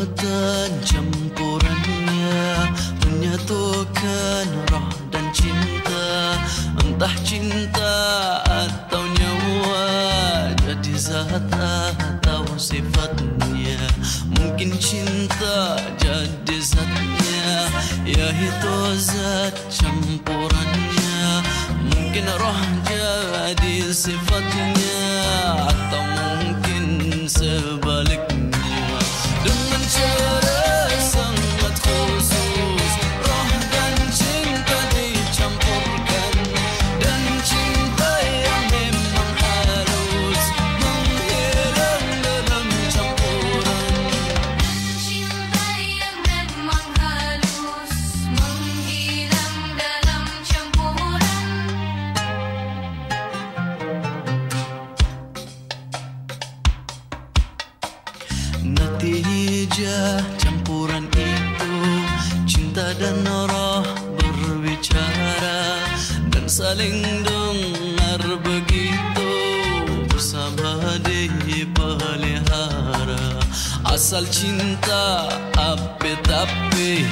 Kekuatan campurannya Menyatukan roh dan cinta. Entah cinta atau nyawa Jadi zat atau sifatnya. Mungkin cinta jadi zatnya Yaitu zat campurannya. Mungkin roh jadi sifatnya Atau mungkin dan roh berbicara Dan saling dengar begitu Bersama dipelihara. Asal cinta api tapi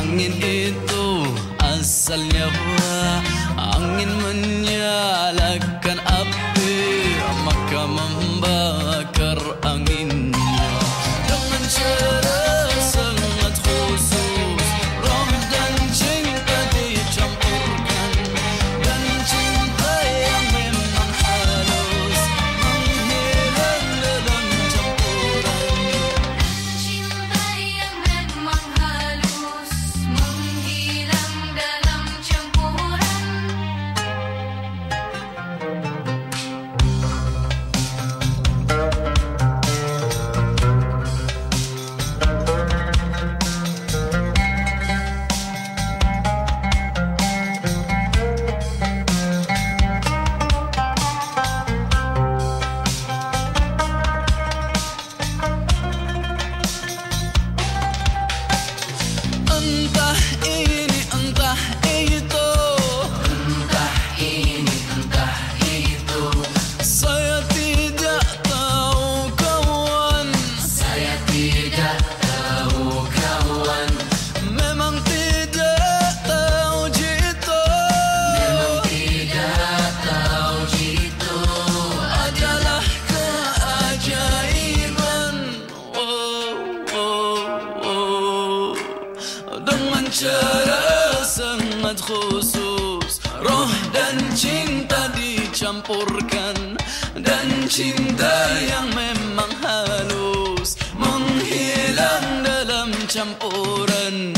Angin itu asalnya wah Angin menyalakan cara sangat khusus Roh dan cinta dicampurkan Dan cinta yang memang halus Menghilang dalam campuran